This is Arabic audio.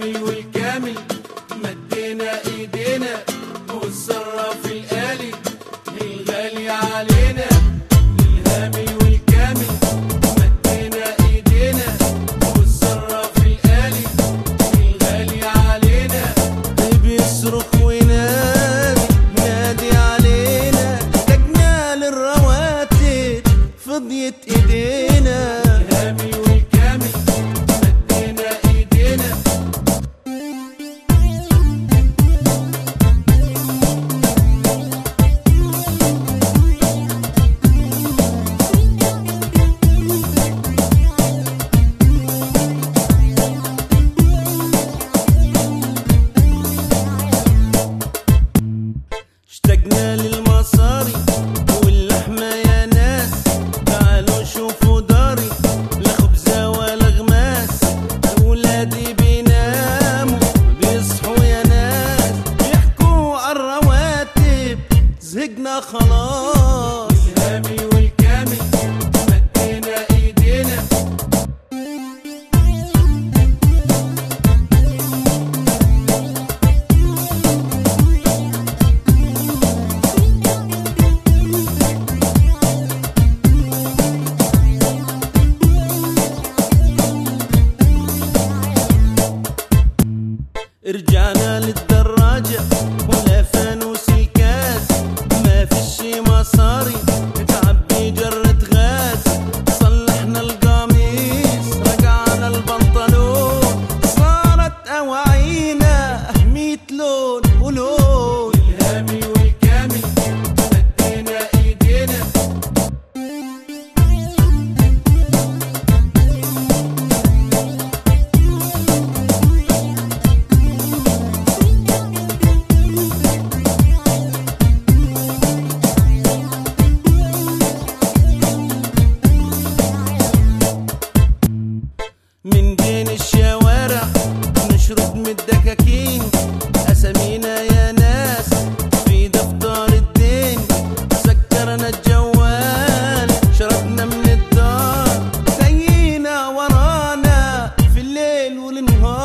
الهامي والكامل مدينا إيدينا والصرف الآلي الغالي علينا الهامي والكامل مدينا إيدينا والصرف الآلي الغالي علينا. بيصرخ وينادي نادي علينا تجمال الرواتب فضيت إيدينا. الهامي والكامل للمصاري واللحمة تعالوا شوفوا داري لا خبزة ولا غماس. بيناموا بيصحوا بيحكوا عالرواتب خلاص. الهامي والكامل رجعنا للدنيا even one.